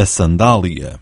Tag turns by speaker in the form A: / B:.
A: a sandália.